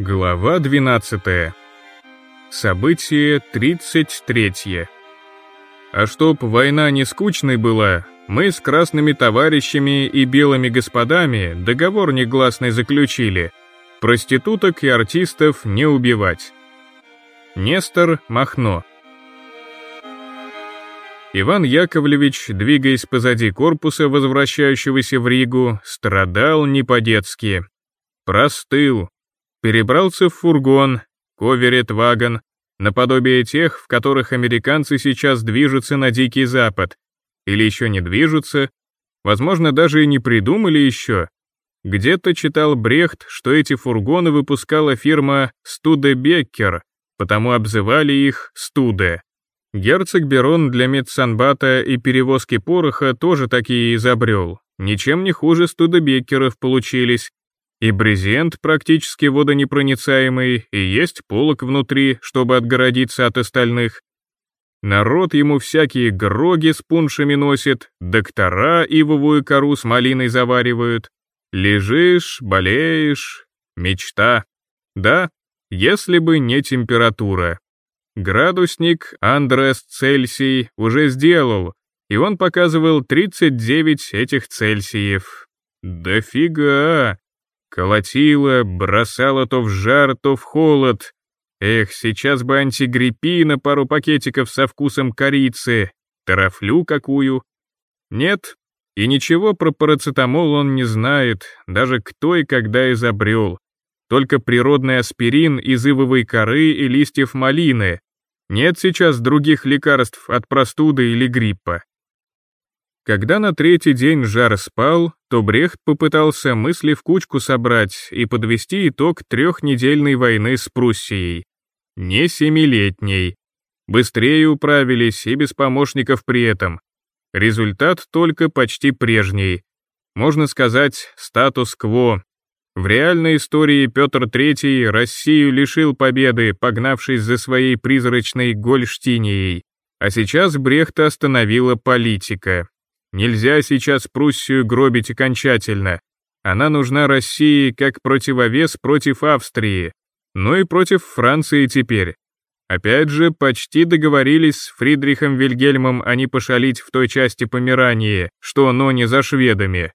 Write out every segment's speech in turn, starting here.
Глава 12. Событие 33. А чтоб война не скучной была, мы с красными товарищами и белыми господами договор негласный заключили. Проституток и артистов не убивать. Нестор Махно. Иван Яковлевич, двигаясь позади корпуса, возвращающегося в Ригу, страдал не по-детски. Простыл, Перебрался в фургон, коверет вагон, наподобие тех, в которых американцы сейчас движутся на Дикий Запад. Или еще не движутся, возможно, даже и не придумали еще. Где-то читал Брехт, что эти фургоны выпускала фирма Студебеккер, потому обзывали их Студе. Герцог Берон для медсанбата и перевозки пороха тоже такие изобрел. Ничем не хуже Студебеккеров получились, и брезент практически водонепроницаемый, и есть полок внутри, чтобы отгородиться от остальных. Народ ему всякие гроги с пуншами носит, доктора ивовую кору с малиной заваривают. Лежишь, болеешь, мечта. Да, если бы не температура. Градусник Андрес Цельсий уже сделал, и он показывал 39 этих Цельсиев. Дофига! Колотило, бросало то в жар, то в холод. Эх, сейчас бы антигриппина пару пакетиков со вкусом корицы, тарафлю какую. Нет, и ничего про парацетамол он не знает, даже кто и когда изобрел. Только природный аспирин из ивовой коры и листьев малины. Нет сейчас других лекарств от простуды или гриппа. Когда на третий день жар спал, то Брехт попытался мысли в кучку собрать и подвести итог трехнедельной войны с Пруссией. Не семилетней. Быстрее управились и без помощников при этом. Результат только почти прежний. Можно сказать, статус-кво. В реальной истории Петр III Россию лишил победы, погнавшись за своей призрачной Гольштинией. А сейчас Брехта остановила политика. Нельзя сейчас Пруссию гробить окончательно. Она нужна России как противовес против Австрии, ну и против Франции теперь. Опять же, почти договорились с Фридрихом Вильгельмом они пошалить в той части Померании, что но не за шведами.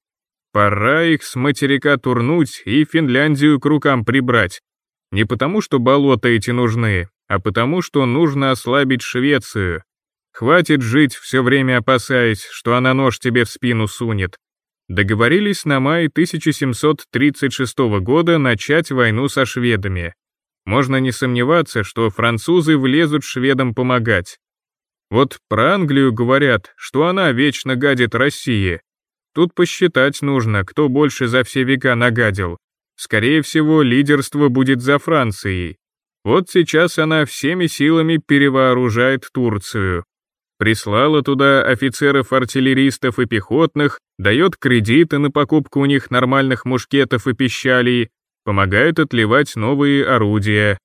Пора их с материка турнуть и Финляндию к рукам прибрать. Не потому, что болота эти нужны, а потому, что нужно ослабить Швецию, Хватит жить, все время опасаясь, что она нож тебе в спину сунет. Договорились на май 1736 года начать войну со шведами. Можно не сомневаться, что французы влезут шведам помогать. Вот про Англию говорят, что она вечно гадит России. Тут посчитать нужно, кто больше за все века нагадил. Скорее всего, лидерство будет за Францией. Вот сейчас она всеми силами перевооружает Турцию, прислала туда офицеров-артиллеристов и пехотных, дает кредиты на покупку у них нормальных мушкетов и пищалей, помогает отливать новые орудия.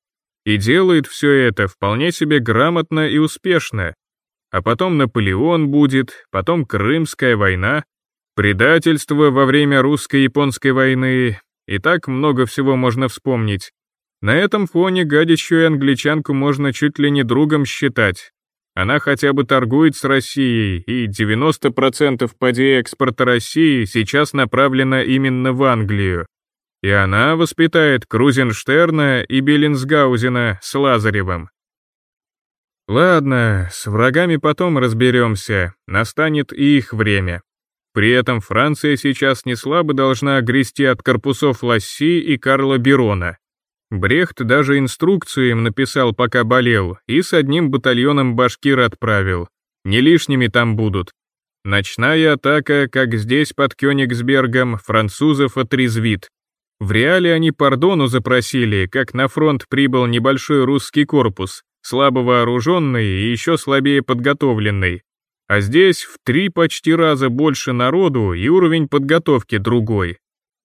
И делает все это вполне себе грамотно и успешно. А потом Наполеон будет, потом Крымская война, предательство во время русско-японской войны, и так много всего можно вспомнить. На этом фоне гадящую англичанку можно чуть ли не другом считать. Она хотя бы торгует с Россией, и 90% поди экспорта России сейчас направлено именно в Англию. И она воспитает Крузенштерна и Беллинсгаузена с Лазаревым. Ладно, с врагами потом разберемся, настанет и их время. При этом Франция сейчас не слабо должна грести от корпусов Ласси и Карла Берона. Брехт даже инструкцию им написал, пока болел, и с одним батальоном башкир отправил. Не лишними там будут. Ночная атака, как здесь под Кёнигсбергом, французов отрезвит. В реале они пардону запросили, как на фронт прибыл небольшой русский корпус, слабо вооруженный и еще слабее подготовленный. А здесь в три почти раза больше народу и уровень подготовки другой.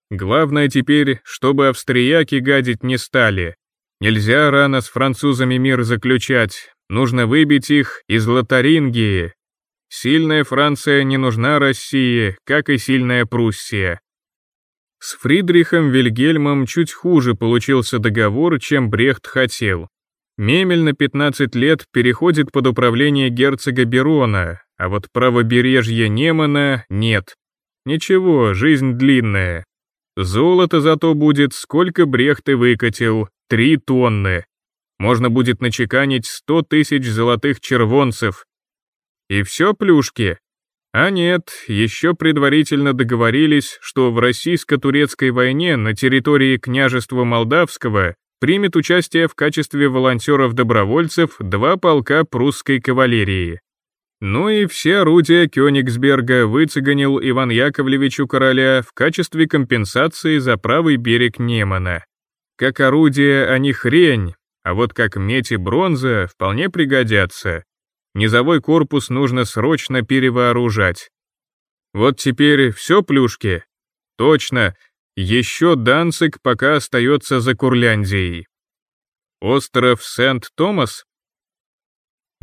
Главное теперь, чтобы австрияки гадить не стали. Нельзя рано с французами мир заключать, нужно выбить их из Лотарингии. Сильная Франция не нужна России, как и сильная Пруссия. С Фридрихом Вильгельмом чуть хуже получился договор, чем Брехт хотел. Мемель на 15 лет переходит под управление герцога Берона, а вот правобережье Немана нет. Ничего, жизнь длинная. Золото зато будет, сколько Брехт и выкатил, три тонны. Можно будет начеканить сто тысяч золотых червонцев. И все плюшки. А нет, еще предварительно договорились, что в российско-турецкой войне на территории княжества Молдавского примет участие в качестве волонтеров-добровольцев два полка прусской кавалерии. Ну и все орудия Кёнигсберга выцеганил Иван Яковлевич у короля в качестве компенсации за правый берег Немана. Как орудия они хрень, а вот как медь и бронза вполне пригодятся. Низовой корпус нужно срочно перевооружать. Вот теперь все плюшки? Точно, еще Данцик пока остается за Курляндией. Остров Сент-Томас?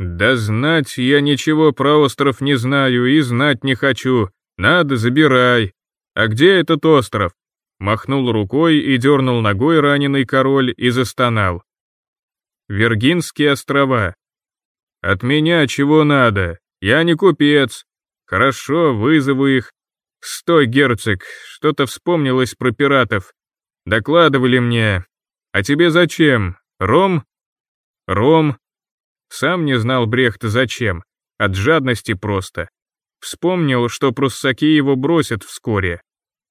Да знать я ничего про остров не знаю и знать не хочу. Надо, забирай. А где этот остров? Махнул рукой и дернул ногой раненый король и застонал. Виргинские острова. От меня чего надо? Я не купец. Хорошо, вызову их. Стой, герцог, что-то вспомнилось про пиратов. Докладывали мне. А тебе зачем? Ром? Ром. Сам не знал Брехт зачем. От жадности просто. Вспомнил, что пруссаки его бросят вскоре.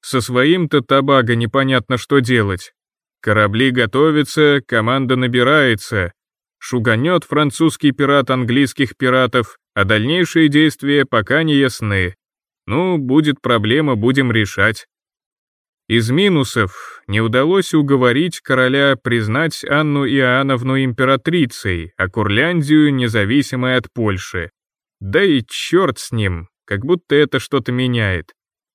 Со своим-то табаго непонятно что делать. Корабли готовятся, команда набирается, шуганет французский пират английских пиратов, а дальнейшие действия пока не ясны. Ну, будет проблема, будем решать. Из минусов не удалось уговорить короля признать Анну Иоанновну императрицей, а Курляндию независимой от Польши. Да и черт с ним, как будто это что-то меняет.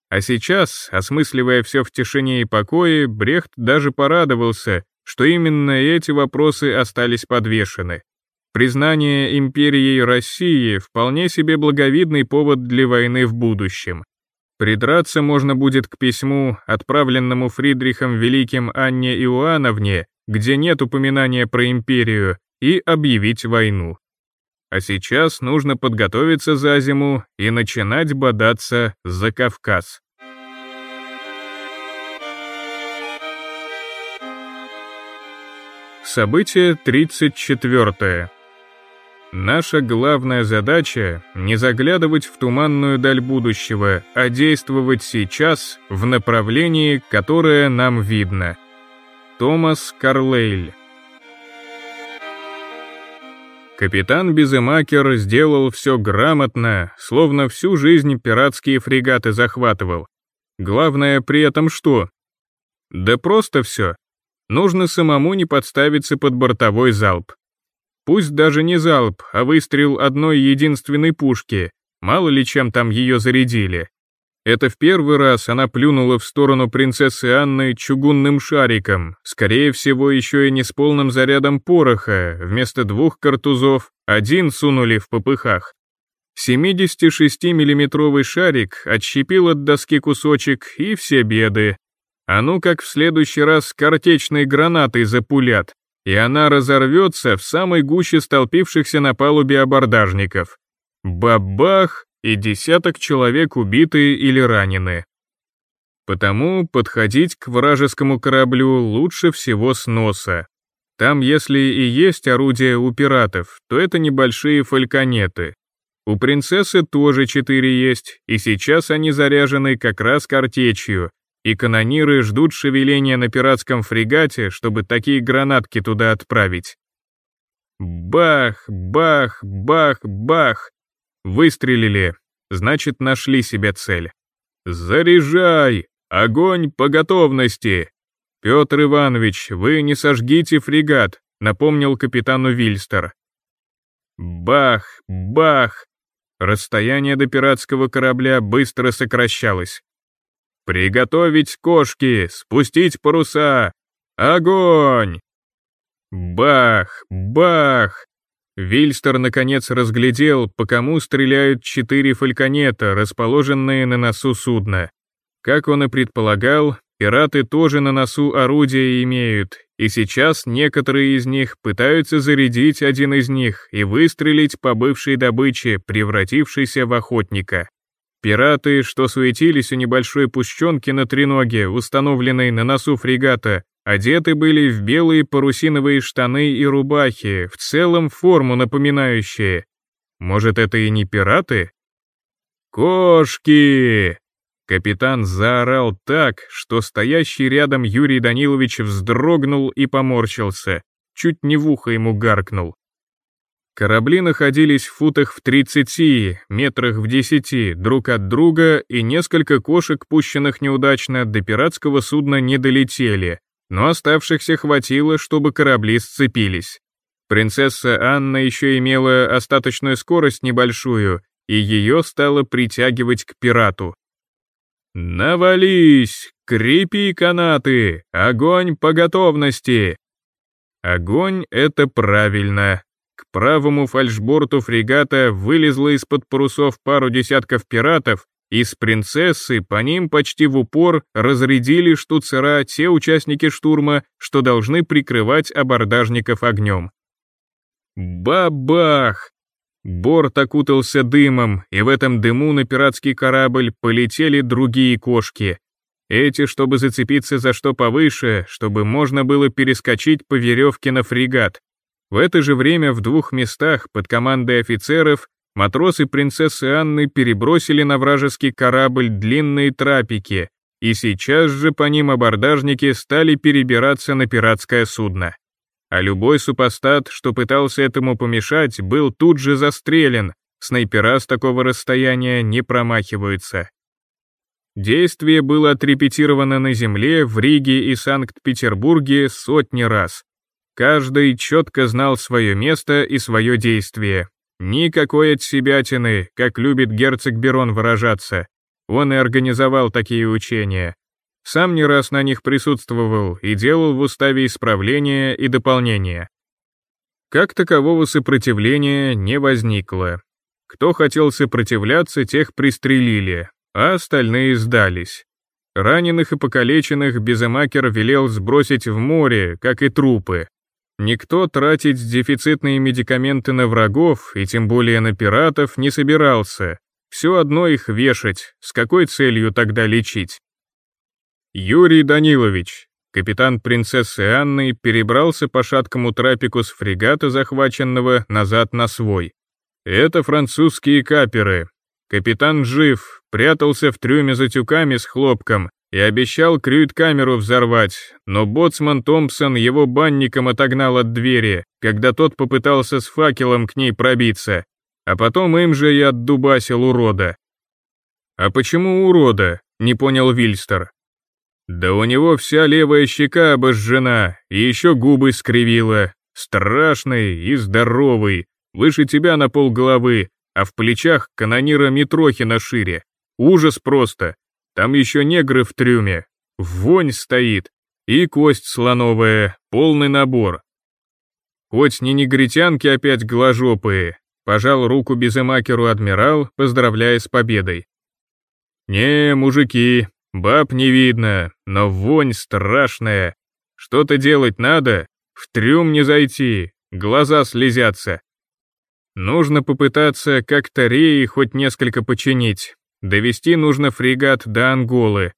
А сейчас, осмысливая все в тишине и покое, Брехт даже порадовался, что именно эти вопросы остались подвешены. Признание империей России вполне себе благовидный повод для войны в будущем. Придраться можно будет к письму, отправленному Фридрихом Великим Анне Иоанновне, где нет упоминания про империю, и объявить войну. А сейчас нужно подготовиться за зиму и начинать бодаться за Кавказ. Событие 34. Наша главная задача — не заглядывать в туманную даль будущего, а действовать сейчас в направлении, которое нам видно. Томас Карлейль Капитан Безымакер сделал все грамотно, словно всю жизнь пиратские фрегаты захватывал. Главное при этом что? Да просто все. Нужно самому не подставиться под бортовой залп. Пусть даже не залп, а выстрел одной единственной пушки, мало ли чем там ее зарядили. Это в первый раз она плюнула в сторону принцессы Анны чугунным шариком, скорее всего еще и не с полным зарядом пороха, вместо двух картузов один сунули в попыхах. 76-миллиметровый шарик отщепил от доски кусочек и все беды, а ну как в следующий раз картечной гранатой запулят, и она разорвется в самой гуще столпившихся на палубе абордажников. Бабах, и десяток человек убиты или ранены. Потому подходить к вражескому кораблю лучше всего с носа. Там, если и есть орудия у пиратов, то это небольшие фальконеты. У принцессы тоже четыре есть, и сейчас они заряжены как раз картечью, и канониры ждут шевеления на пиратском фрегате, чтобы такие гранатки туда отправить. Бах, бах, бах, бах. Выстрелили, значит, нашли себе цель. Заряжай! Огонь по готовности! Петр Иванович, вы не сожгите фрегат, напомнил капитану Вильстер. Бах, бах! Расстояние до пиратского корабля быстро сокращалось. «Приготовить кошки! Спустить паруса! Огонь!» Бах! Бах! Вильстер наконец разглядел, по кому стреляют четыре фальконета, расположенные на носу судна. Как он и предполагал, Пираты тоже на носу орудия имеют, и сейчас некоторые из них пытаются зарядить один из них и выстрелить по бывшей добыче, превратившейся в охотника. Пираты, что суетились у небольшой пущенки на треноге, установленной на носу фрегата, одеты были в белые парусиновые штаны и рубахи, в целом форму напоминающие. Может, это и не пираты? «Кошки!» Капитан заорал так, что стоящий рядом Юрий Данилович вздрогнул и поморщился, чуть не в ухо ему гаркнул. Корабли находились в футах в 30, метрах в 10 друг от друга, и несколько кошек, пущенных неудачно, до пиратского судна не долетели, но оставшихся хватило, чтобы корабли сцепились. Принцесса Анна еще имела остаточную скорость небольшую, и ее стало притягивать к пирату. «Навались! Крепи канаты! Огонь по готовности!» Огонь — это правильно. К правому фальшборту фрегата вылезло из-под парусов пару десятков пиратов, и с принцессы по ним почти в упор разрядили штуцера те участники штурма, что должны прикрывать абордажников огнем. Бабах! Борт окутался дымом, и в этом дыму на пиратский корабль полетели другие кошки. Эти, чтобы зацепиться за что повыше, чтобы можно было перескочить по веревке на фрегат. В это же время в двух местах под командой офицеров матросы принцессы Анны перебросили на вражеский корабль длинные трапики, и сейчас же по ним абордажники стали перебираться на пиратское судно а любой супостат, что пытался этому помешать, был тут же застрелен, снайпера с такого расстояния не промахиваются. Действие было отрепетировано на Земле, в Риге и Санкт-Петербурге сотни раз. Каждый четко знал свое место и свое действие. Никакой отсебятины, как любит герцог Берон выражаться. Он и организовал такие учения. Сам не раз на них присутствовал и делал в уставе исправления и дополнения. Как такового сопротивления не возникло. Кто хотел сопротивляться, тех пристрелили, а остальные сдались. Раненых и покалеченных Безымакер велел сбросить в море, как и трупы. Никто тратить дефицитные медикаменты на врагов, и тем более на пиратов, не собирался. Все одно их вешать, с какой целью тогда лечить? Юрий Данилович, капитан принцессы Анны, перебрался по шаткому трапику с фрегата, захваченного, назад на свой. Это французские каперы. Капитан жив, прятался в трюме за тюками с хлопком и обещал крюит-камеру взорвать, но боцман Томпсон его банником отогнал от двери, когда тот попытался с факелом к ней пробиться, а потом им же и отдубасил урода. «А почему урода?» — не понял Вильстер. Да у него вся левая щека обожжена, и еще губы скривила. Страшный и здоровый, выше тебя на полголовы, а в плечах канонира Митрохина шире. Ужас просто. Там еще негры в трюме. Вонь стоит. И кость слоновая, полный набор. Хоть не негритянки опять голожопые, пожал руку Безымакеру адмирал, поздравляя с победой. «Не, мужики, Баб не видно, но вонь страшная. Что-то делать надо, в трюм не зайти, глаза слезятся. Нужно попытаться как-то реи хоть несколько починить. Довести нужно фрегат до Анголы.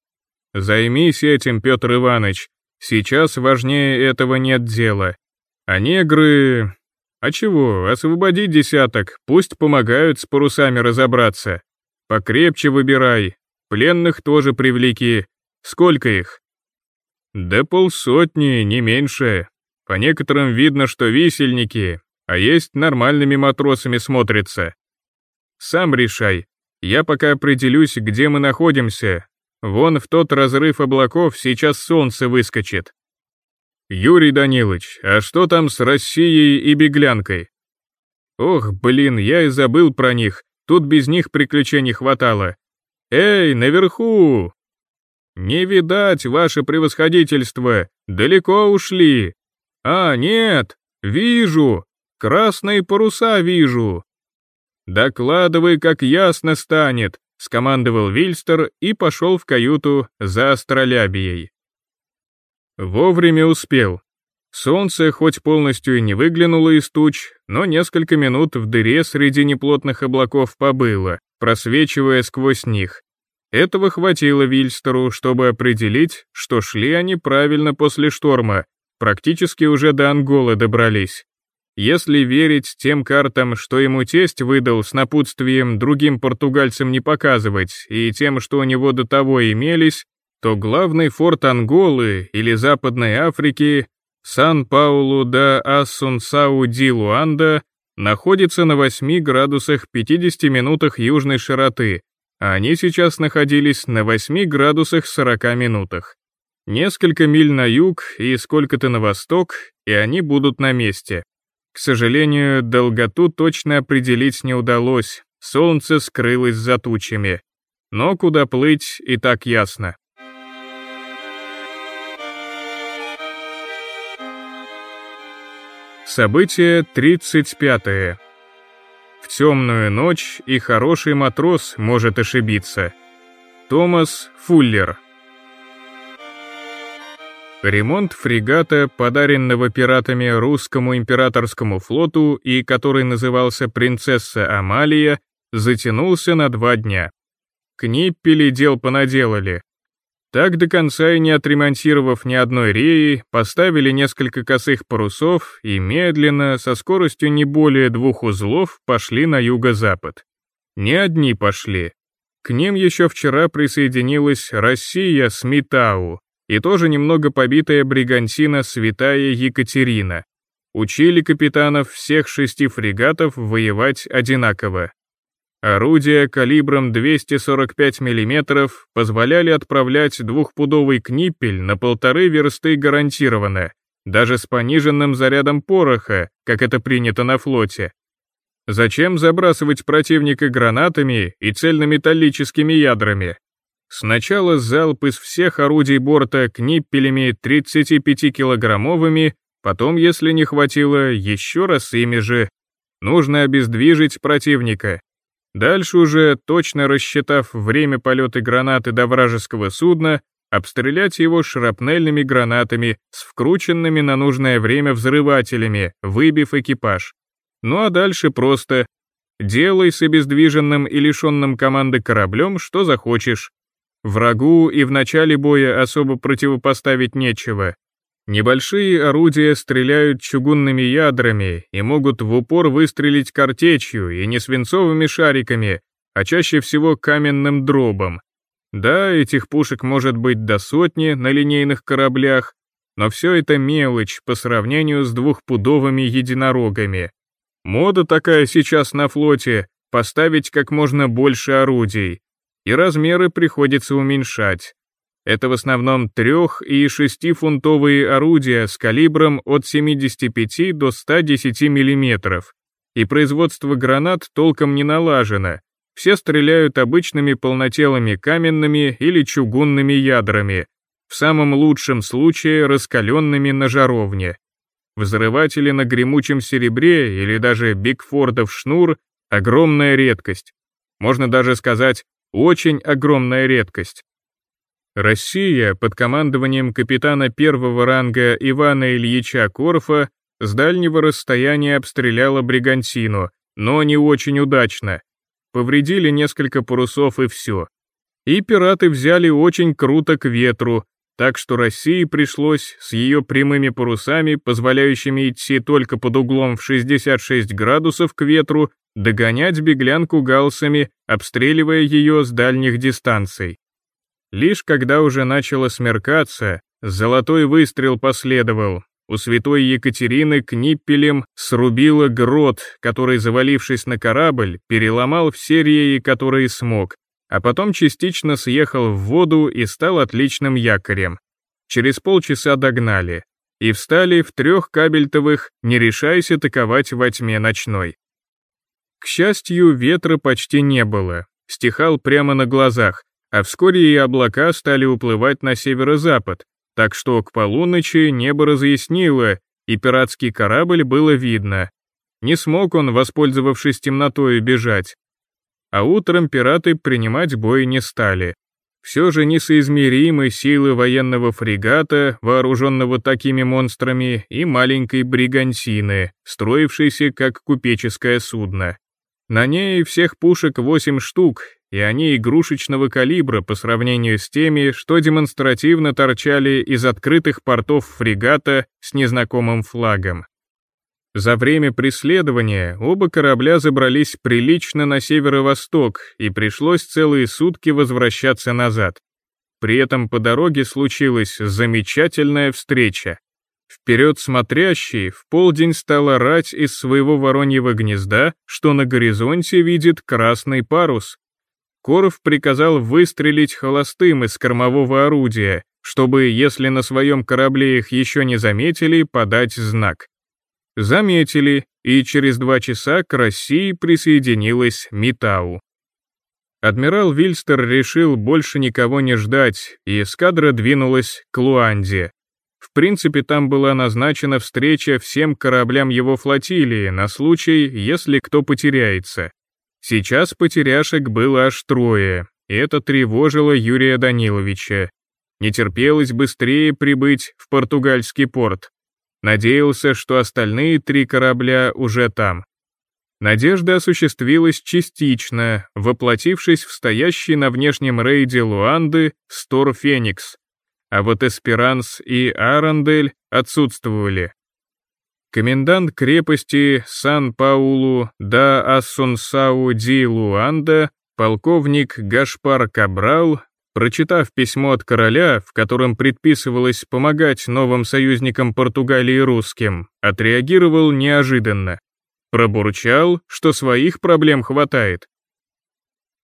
Займись этим, Петр Иванович. Сейчас важнее этого нет дела. А негры... А чего, освободи десяток, пусть помогают с парусами разобраться. Покрепче выбирай, Пленных тоже привлеки. Сколько их? Да полсотни, не меньше. По некоторым видно, что висельники, а есть нормальными матросами смотрится. Сам решай. Я пока определюсь, где мы находимся. Вон в тот разрыв облаков сейчас солнце выскочит. Юрий Данилович, а что там с Россией и беглянкой? Ох, блин, я и забыл про них. Тут без них приключений хватало. «Эй, наверху!» «Не видать, ваше превосходительство, далеко ушли!» «А, нет, вижу, красные паруса вижу!» «Докладывай, как ясно станет, скомандовал Вильстер и пошел в каюту за астролябией. Вовремя успел. Солнце хоть полностью и не выглянуло из туч, но несколько минут в дыре среди неплотных облаков побыло, просвечивая сквозь них. Этого хватило Вильстеру, чтобы определить, что шли они правильно после шторма, практически уже до Анголы добрались. Если верить тем картам, что ему тесть выдал с напутствием другим португальцам не показывать, и тем, что у него до того имелись, то главный форт Анголы или Западной Африки, Сан-Паулу да Ассунсау-ди-Луанда, находится на 8 градусах 50 минутах южной широты, а они сейчас находились на 8 градусах 40 минутах. Несколько миль на юг и сколько-то на восток, и они будут на месте. К сожалению, долготу точно определить не удалось, солнце скрылось за тучами. Но куда плыть и так ясно. Событие 35. -е. В темную ночь и хороший матрос может ошибиться. Томас Фуллер. Ремонт фрегата, подаренного пиратами русскому императорскому флоту и который назывался «Принцесса Амалия», затянулся на два дня. Книппели дел понаделали, так до конца и не отремонтировав ни одной реи, поставили несколько косых парусов и медленно, со скоростью не более двух узлов, пошли на юго-запад. Не одни пошли. К ним еще вчера присоединилась Россия с Митау и тоже немного побитая бригантина Святая Екатерина. Учили капитанов всех шести фрегатов воевать одинаково. Орудия калибром 245 мм позволяли отправлять двухпудовый книппель на полторы версты гарантированно, даже с пониженным зарядом пороха, как это принято на флоте. Зачем забрасывать противника гранатами и цельнометаллическими ядрами? Сначала залп из всех орудий борта книппелями 35-килограммовыми, потом, если не хватило, еще раз ими же. Нужно обездвижить противника, Дальше уже, точно рассчитав время полета гранаты до вражеского судна, обстрелять его шрапнельными гранатами с вкрученными на нужное время взрывателями, выбив экипаж. Ну а дальше просто делай с обездвиженным и лишенным команды кораблем, что захочешь. Врагу и в начале боя особо противопоставить нечего, Небольшие орудия стреляют чугунными ядрами и могут в упор выстрелить картечью и не свинцовыми шариками, а чаще всего каменным дробом. Да, этих пушек может быть до сотни на линейных кораблях, но все это мелочь по сравнению с двухпудовыми единорогами. Мода такая сейчас на флоте — поставить как можно больше орудий, и размеры приходится уменьшать. Это в основном трех- и шестифунтовые орудия с калибром от 75 до 110 мм. И производство гранат толком не налажено. Все стреляют обычными полнотелыми каменными или чугунными ядрами, в самом лучшем случае раскаленными на жаровне. Взрыватели на гремучем серебре или даже Бигфордов шнур — огромная редкость. Можно даже сказать, очень огромная редкость. Россия под командованием капитана первого ранга Ивана Ильича Корфа с дальнего расстояния обстреляла Бригантину, но не очень удачно. Повредили несколько парусов и все. И пираты взяли очень круто к ветру, так что России пришлось с ее прямыми парусами, позволяющими идти только под углом в 66 градусов к ветру, догонять беглянку галсами, обстреливая ее с дальних дистанций. Лишь когда уже начало смеркаться, золотой выстрел последовал. У святой Екатерины книппелем срубило грот, который, завалившись на корабль, переломал все реи, которые смог, а потом частично съехал в воду и стал отличным якорем. Через полчаса догнали и встали в трех кабельтовых, не решаясь атаковать во тьме ночной. К счастью, ветра почти не было, стихал прямо на глазах, а вскоре и облака стали уплывать на северо-запад, так что к полуночи небо разъяснило, и пиратский корабль было видно. Не смог он, воспользовавшись темнотой, бежать. а утром пираты принимать бой не стали. Все же несоизмеримы силы военного фрегата, вооруженного такими монстрами, и маленькой бригантины, строившейся как купеческое судно. На ней всех пушек 8 штук, и они игрушечного калибра по сравнению с теми, что демонстративно торчали из открытых портов фрегата с незнакомым флагом. За время преследования оба корабля забрались прилично на северо-восток, и пришлось целые сутки возвращаться назад. При этом по дороге случилась замечательная встреча. Вперед смотрящий в полдень стал орать из своего вороньего гнезда, что на горизонте видит красный парус. Коров приказал выстрелить холостым из кормового орудия, чтобы, если на своем корабле их еще не заметили, подать знак. Заметили, и через два часа к России присоединилась Митау. Адмирал Вильстер решил больше никого не ждать, и эскадра двинулась к Луанде. В принципе, там была назначена встреча всем кораблям его флотилии на случай, если кто потеряется. Сейчас потеряшек было аж трое, и это тревожило Юрия Даниловича. Не терпелось быстрее прибыть в португальский порт. Надеялся, что остальные три корабля уже там. Надежда осуществилась частично, воплотившись в стоящий на внешнем рейде Луанды Стор Феникс, а вот Эсперанс и Арандель отсутствовали. Комендант крепости Сан-Паулу да Ассунсау ди Луанда, полковник Гашпар Кабрал, прочитав письмо от короля, в котором предписывалось помогать новым союзникам Португалии русским, отреагировал неожиданно. Пробурчал, что своих проблем хватает.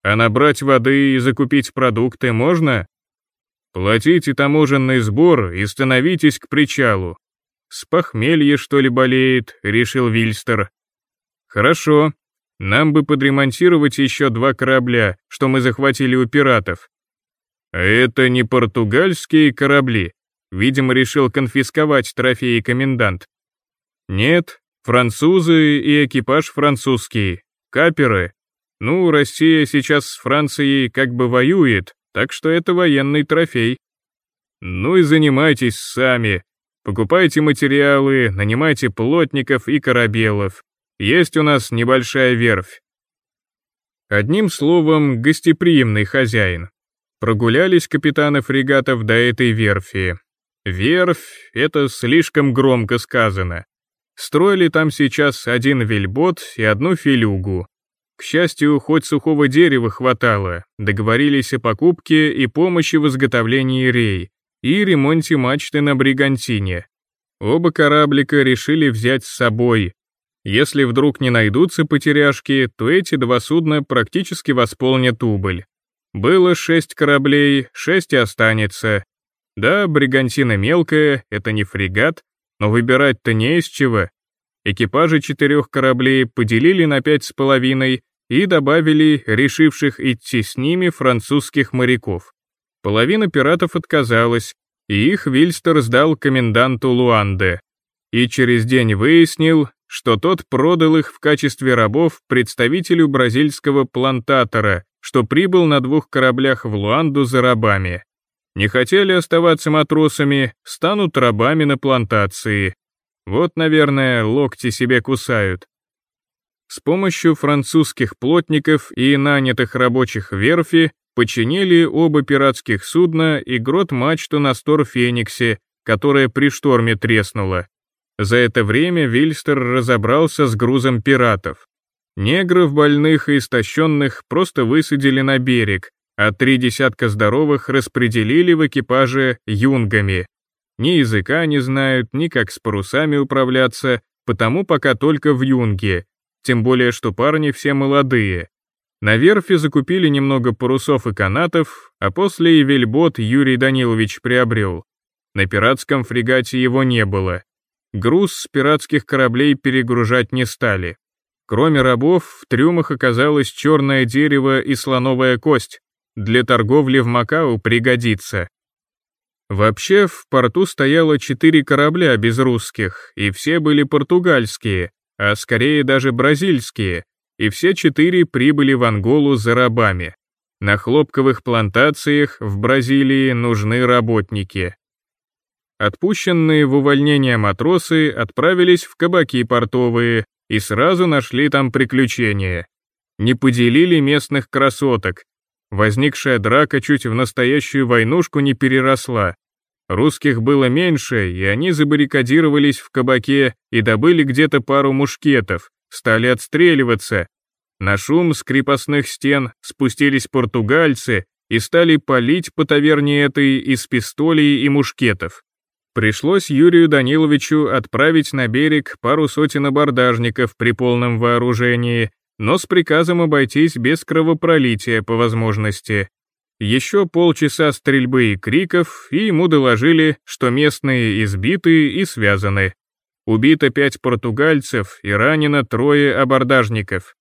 А набрать воды и закупить продукты можно? Платите таможенный сбор и становитесь к причалу. С похмелья, что ли, болеет, решил Вильстер. Хорошо. Нам бы подремонтировать еще два корабля, что мы захватили у пиратов. А это не португальские корабли. Видимо, решил конфисковать трофеи комендант. Нет, французы и экипаж французский. Каперы. Ну, Россия сейчас с Францией как бы воюет, так что это военный трофей. Ну и занимайтесь сами. Покупайте материалы, нанимайте плотников и корабелов. Есть у нас небольшая верфь. Одним словом, гостеприимный хозяин. Прогулялись капитаны фрегатов до этой верфи. Верфь — это слишком громко сказано. Строили там сейчас один вельбот и одну филюгу. К счастью, хоть сухого дерева хватало, договорились о покупке и помощи в изготовлении рей и ремонте мачты на Бригантине. Оба кораблика решили взять с собой. Если вдруг не найдутся потеряшки, то эти два судна практически восполнят убыль. Было шесть кораблей, шесть и останется. Да, Бригантина мелкая, это не фрегат, но выбирать-то не из чего. Экипажи четырех кораблей поделили на пять с половиной и добавили решивших идти с ними французских моряков. Половина пиратов отказалась, и их Вильстер сдал коменданту Луанде. И через день выяснил, что тот продал их в качестве рабов представителю бразильского плантатора, что прибыл на двух кораблях в Луанду за рабами. Не хотели оставаться матросами, станут рабами на плантации, вот, наверное, локти себе кусают. С помощью французских плотников и нанятых рабочих верфи починили оба пиратских судна и грот-мачту на Стор-Фениксе, которая при шторме треснула. За это время Вильстер разобрался с грузом пиратов. Негров больных и истощенных просто высадили на берег, а три десятка здоровых распределили в экипаже юнгами. Ни языка не знают, ни как с парусами управляться, потому пока только в юнге, тем более что парни все молодые. На верфи закупили немного парусов и канатов, а после и вельбот Юрий Данилович приобрел. На пиратском фрегате его не было. Груз с пиратских кораблей перегружать не стали. Кроме рабов, в трюмах оказалось черное дерево и слоновая кость. Для торговли в Макао пригодится. Вообще, в порту стояло четыре корабля без русских, и все были португальские, а скорее даже бразильские, и все четыре прибыли в Анголу за рабами. На хлопковых плантациях в Бразилии нужны работники. Отпущенные в увольнение матросы отправились в кабаки портовые и сразу нашли там приключения. Не поделили местных красоток. Возникшая драка чуть в настоящую войнушку не переросла. Русских было меньше, и они забаррикадировались в кабаке и добыли где-то пару мушкетов, стали отстреливаться. На шум с крепостных стен спустились португальцы и стали палить по таверне этой из пистолей и мушкетов. Пришлось Юрию Даниловичу отправить на берег пару сотен абордажников при полном вооружении, но с приказом обойтись без кровопролития по возможности. Еще полчаса стрельбы и криков, и ему доложили, что местные избиты и связаны. Убито пять португальцев и ранено трое абордажников.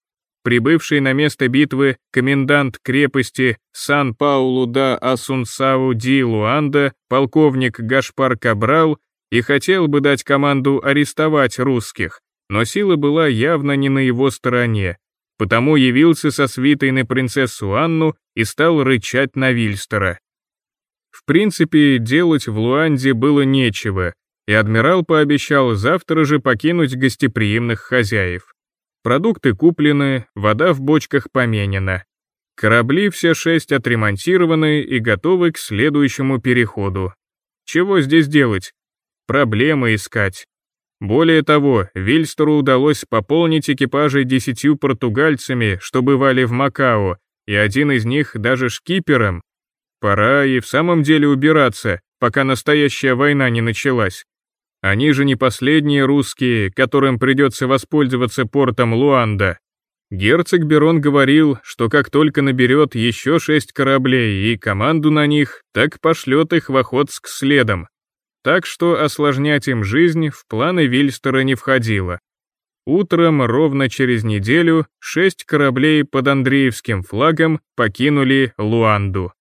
Прибывший на место битвы комендант крепости Сан-Паулу да Асунсау ди Луанда, полковник Гашпар Кабрал, и хотел бы дать команду арестовать русских, но сила была явно не на его стороне, потому явился со свитой на принцессу Анну и стал рычать на Вильстера. В принципе, делать в Луанде было нечего, и адмирал пообещал завтра же покинуть гостеприимных хозяев. Продукты куплены, вода в бочках поменена. Корабли все шесть отремонтированы и готовы к следующему переходу. Чего здесь делать? Проблемы искать. Более того, Вильстеру удалось пополнить экипажи десятью португальцами, что бывали в Макао, и один из них даже шкипером. Пора и в самом деле убираться, пока настоящая война не началась. Они же не последние русские, которым придется воспользоваться портом Луанда. Герцог Берон говорил, что как только наберет еще шесть кораблей и команду на них, так пошлет их в Охотск следом. Так что осложнять им жизнь в планы Вильстера не входило. Утром ровно через неделю шесть кораблей под Андреевским флагом покинули Луанду.